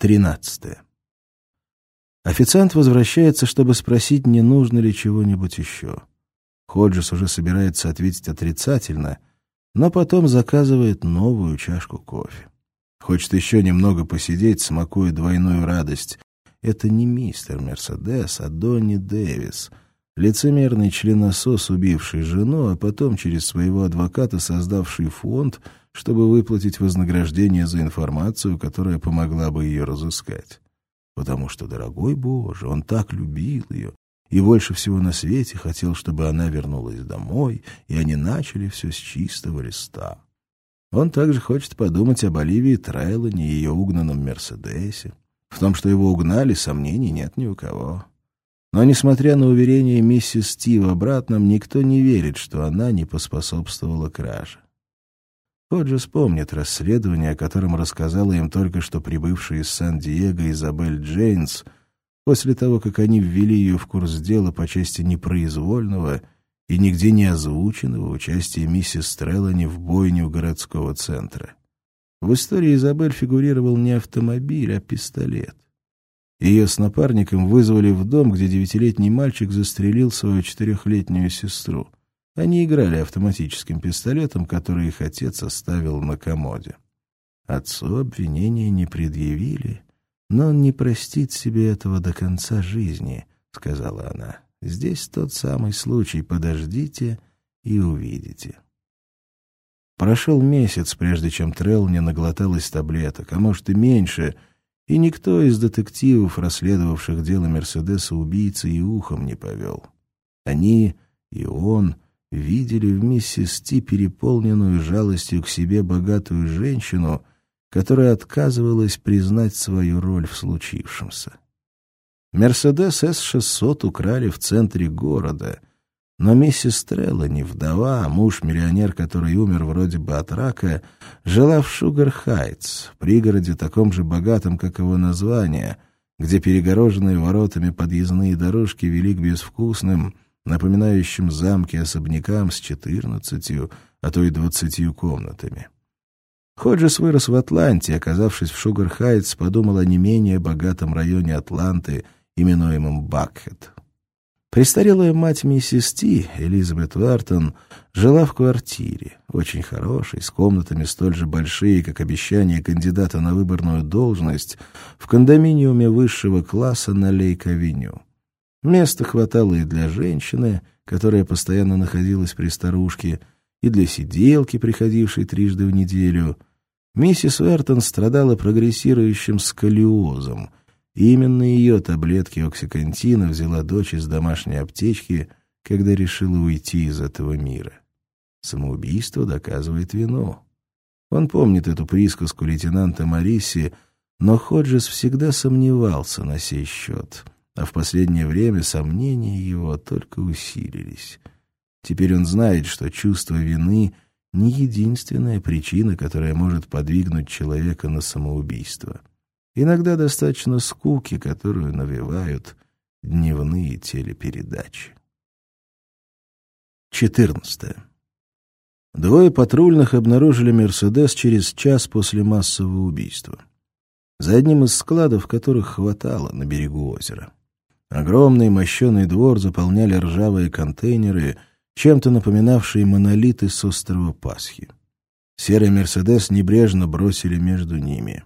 Тринадцатое. Официант возвращается, чтобы спросить, не нужно ли чего-нибудь еще. Ходжес уже собирается ответить отрицательно, но потом заказывает новую чашку кофе. Хочет еще немного посидеть, смакуя двойную радость. Это не мистер Мерседес, а Донни Дэвис, лицемерный членосос, убивший жену, а потом через своего адвоката создавший фонд, чтобы выплатить вознаграждение за информацию, которая помогла бы ее разыскать потому что, дорогой Боже, он так любил ее и больше всего на свете хотел, чтобы она вернулась домой, и они начали все с чистого листа. Он также хочет подумать об Оливии Трейлоне и ее угнанном Мерседесе. В том, что его угнали, сомнений нет ни у кого. Но, несмотря на уверение миссис Стив обратном, никто не верит, что она не поспособствовала краже. Ходжес помнит расследование, о котором рассказала им только что прибывшая из Сан-Диего Изабель Джейнс, после того, как они ввели ее в курс дела по части непроизвольного и нигде не озвученного участия миссис Треллани в бойне у городского центра. В истории Изабель фигурировал не автомобиль, а пистолет. Ее с напарником вызвали в дом, где девятилетний мальчик застрелил свою четырехлетнюю сестру — они играли автоматическим пистолетом, который их отец оставил на комоде. Отцу обвинения не предъявили, но он не простит себе этого до конца жизни, — сказала она. Здесь тот самый случай, подождите и увидите. Прошел месяц, прежде чем Трелл не наглоталась таблеток, а может и меньше, и никто из детективов, расследовавших дело Мерседеса, убийцы и ухом не повел. Они и он — видели в миссис Ти переполненную жалостью к себе богатую женщину, которая отказывалась признать свою роль в случившемся. «Мерседес С-600» украли в центре города, но миссис Треллани, вдова, муж-миллионер, который умер вроде бы от рака, жила в Шугар-Хайтс, пригороде таком же богатом, как его название, где перегороженные воротами подъездные дорожки вели к безвкусным, напоминающим замки особнякам с четырнадцатью, а то и двадцатью комнатами. Ходжес вырос в Атланте, оказавшись в Шугар-Хайтс, подумал о не менее богатом районе Атланты, именуемом Бакхед. Престарелая мать миссис Ти, Элизабет Уэртон, жила в квартире, очень хорошей, с комнатами столь же большие, как обещание кандидата на выборную должность, в кондоминиуме высшего класса на Лейк-авеню. Места хватало и для женщины, которая постоянно находилась при старушке, и для сиделки, приходившей трижды в неделю. Миссис Уэртон страдала прогрессирующим сколиозом, именно ее таблетки оксикантина взяла дочь из домашней аптечки, когда решила уйти из этого мира. Самоубийство доказывает вину. Он помнит эту присказку лейтенанта Мариси, но Ходжес всегда сомневался на сей счет — а в последнее время сомнения его только усилились. Теперь он знает, что чувство вины — не единственная причина, которая может подвигнуть человека на самоубийство. Иногда достаточно скуки, которую навевают дневные телепередачи. 14. Двое патрульных обнаружили «Мерседес» через час после массового убийства. За одним из складов, которых хватало на берегу озера. Огромный мощеный двор заполняли ржавые контейнеры, чем-то напоминавшие монолиты с острова Пасхи. Серый «Мерседес» небрежно бросили между ними.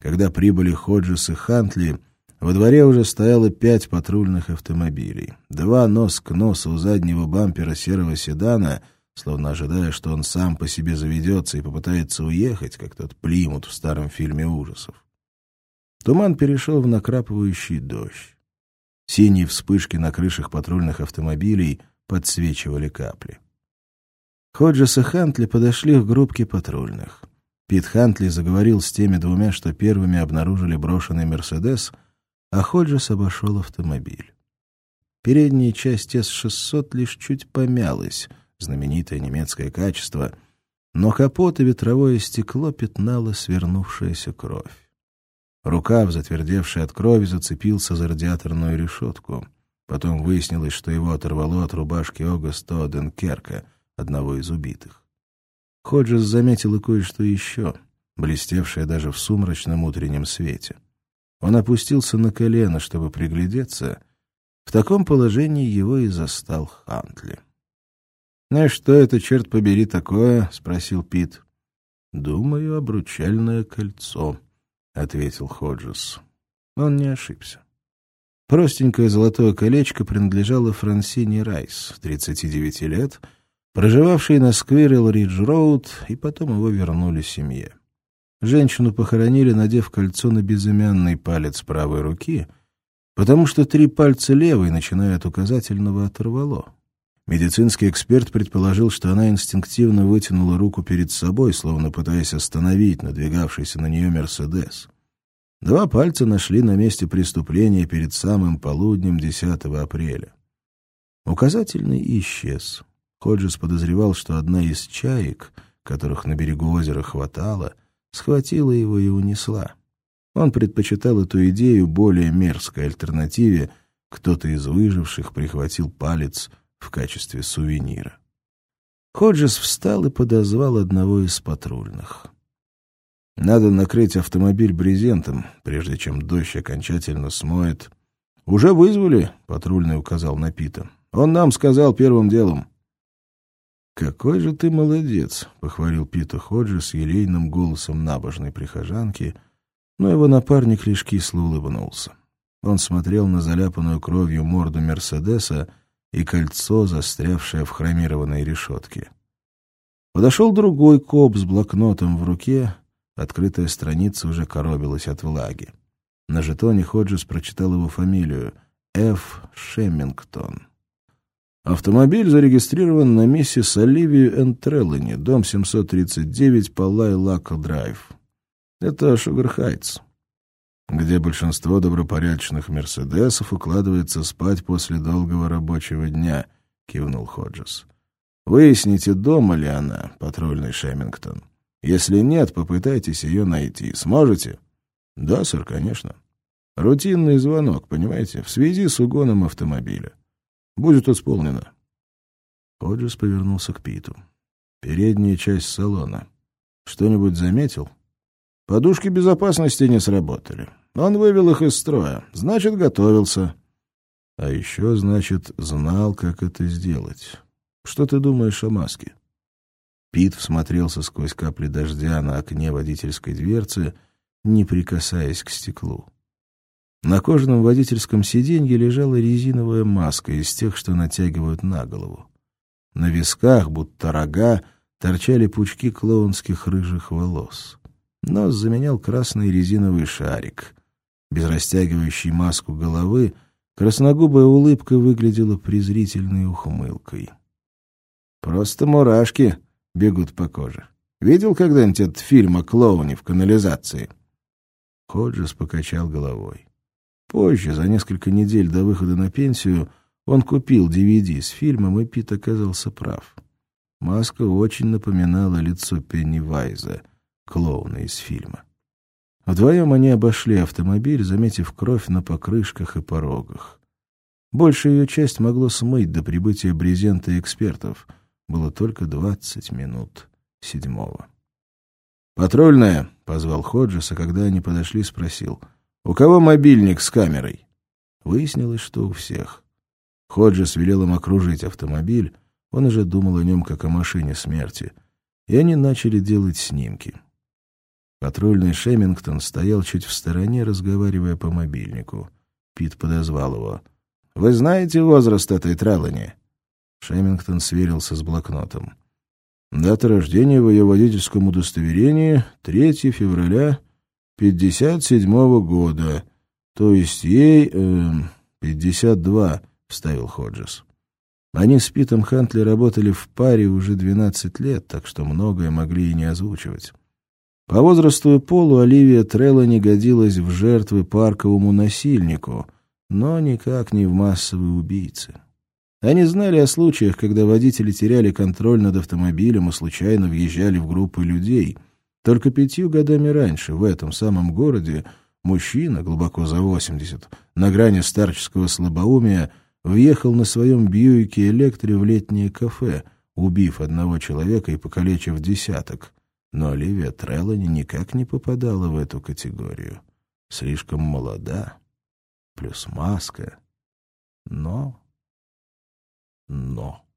Когда прибыли Ходжес и Хантли, во дворе уже стояло пять патрульных автомобилей. Два нос к носу у заднего бампера серого седана, словно ожидая, что он сам по себе заведется и попытается уехать, как тот Плимут в старом фильме ужасов. Туман перешел в накрапывающий дождь. Синие вспышки на крышах патрульных автомобилей подсвечивали капли. Ходжес и Хантли подошли к группке патрульных. Пит Хантли заговорил с теми двумя, что первыми обнаружили брошенный «Мерседес», а Ходжес обошел автомобиль. Передняя часть С-600 лишь чуть помялась, знаменитое немецкое качество, но капот и ветровое стекло пятнало свернувшаяся кровь. Рукав, затвердевший от крови, зацепился за радиаторную решетку. Потом выяснилось, что его оторвало от рубашки Огаста Оденкерка, одного из убитых. Ходжес заметил и кое-что еще, блестевшее даже в сумрачном утреннем свете. Он опустился на колено, чтобы приглядеться. В таком положении его и застал Хантли. — Ну и что это, черт побери, такое? — спросил Пит. — Думаю, обручальное кольцо, — ответил Ходжес. Он не ошибся. Простенькое золотое колечко принадлежало Франсине Райс, 39 лет, проживавшей на Сквирел Ридж Роуд, и потом его вернули семье. Женщину похоронили, надев кольцо на безымянный палец правой руки, потому что три пальца левой, начиная от указательного, оторвало. Медицинский эксперт предположил, что она инстинктивно вытянула руку перед собой, словно пытаясь остановить надвигавшийся на нее «Мерседес». Два пальца нашли на месте преступления перед самым полуднем 10 апреля. Указательный исчез. Ходжес подозревал, что одна из чаек, которых на берегу озера хватало, схватила его и унесла. Он предпочитал эту идею более мерзкой альтернативе «кто-то из выживших прихватил палец в качестве сувенира». Ходжес встал и подозвал одного из патрульных. Надо накрыть автомобиль брезентом, прежде чем дождь окончательно смоет. — Уже вызвали? — патрульный указал на Пита. — Он нам сказал первым делом. — Какой же ты молодец! — похвалил Пита Ходжи с елейным голосом набожной прихожанки, но его напарник лишь кисло улыбнулся. Он смотрел на заляпанную кровью морду Мерседеса и кольцо, застрявшее в хромированной решетке. Подошел другой коп с блокнотом в руке — Открытая страница уже коробилась от влаги. На жетоне Ходжес прочитал его фамилию — Ф. Шеммингтон. Автомобиль зарегистрирован на миссис Оливию Энн Трелони, дом 739 по Лайлак-драйв. Это Шугар-Хайтс, где большинство добропорядочных «Мерседесов» укладывается спать после долгого рабочего дня, — кивнул Ходжес. «Выясните, дома ли она, патрульный Шеммингтон. Если нет, попытайтесь ее найти. Сможете? Да, сэр, конечно. Рутинный звонок, понимаете, в связи с угоном автомобиля. Будет исполнено. Ходжес повернулся к Питу. Передняя часть салона. Что-нибудь заметил? Подушки безопасности не сработали. Он вывел их из строя. Значит, готовился. А еще, значит, знал, как это сделать. Что ты думаешь о маске? Пит всмотрелся сквозь капли дождя на окне водительской дверцы, не прикасаясь к стеклу. На кожаном водительском сиденье лежала резиновая маска из тех, что натягивают на голову. На висках, будто рога, торчали пучки клоунских рыжих волос. Нос заменял красный резиновый шарик. Без растягивающей маску головы красногубая улыбка выглядела презрительной ухмылкой. «Просто мурашки», бегут по коже. Видел когда-нибудь этот фильм о клоуне в канализации?» Ходжес покачал головой. Позже, за несколько недель до выхода на пенсию, он купил DVD с фильмом, и Пит оказался прав. Маска очень напоминала лицо Пеннивайза, клоуна из фильма. Вдвоем они обошли автомобиль, заметив кровь на покрышках и порогах. Большая ее часть могло смыть до прибытия брезента экспертов — было только двадцать минут седьмого. «Патрульная!» — позвал Ходжес, а когда они подошли, спросил. «У кого мобильник с камерой?» Выяснилось, что у всех. Ходжес велел им окружить автомобиль, он уже думал о нем как о машине смерти, и они начали делать снимки. Патрульный Шемингтон стоял чуть в стороне, разговаривая по мобильнику. Пит подозвал его. «Вы знаете возраст этой Трелани?» Шемингтон сверился с блокнотом. Дата рождения в ее водительском удостоверении — 3 февраля 57 -го года, то есть ей э, 52, — вставил Ходжес. Они с Питом Хантли работали в паре уже 12 лет, так что многое могли и не озвучивать. По возрасту и полу Оливия Трелла не годилась в жертвы парковому насильнику, но никак не в массовые убийцы. Они знали о случаях, когда водители теряли контроль над автомобилем и случайно въезжали в группы людей. Только пятью годами раньше в этом самом городе мужчина, глубоко за 80, на грани старческого слабоумия, въехал на своем Бьюике Электре в летнее кафе, убив одного человека и покалечив десяток. Но Оливия Треллани никак не попадала в эту категорию. Слишком молода, плюс маска. Но... Но...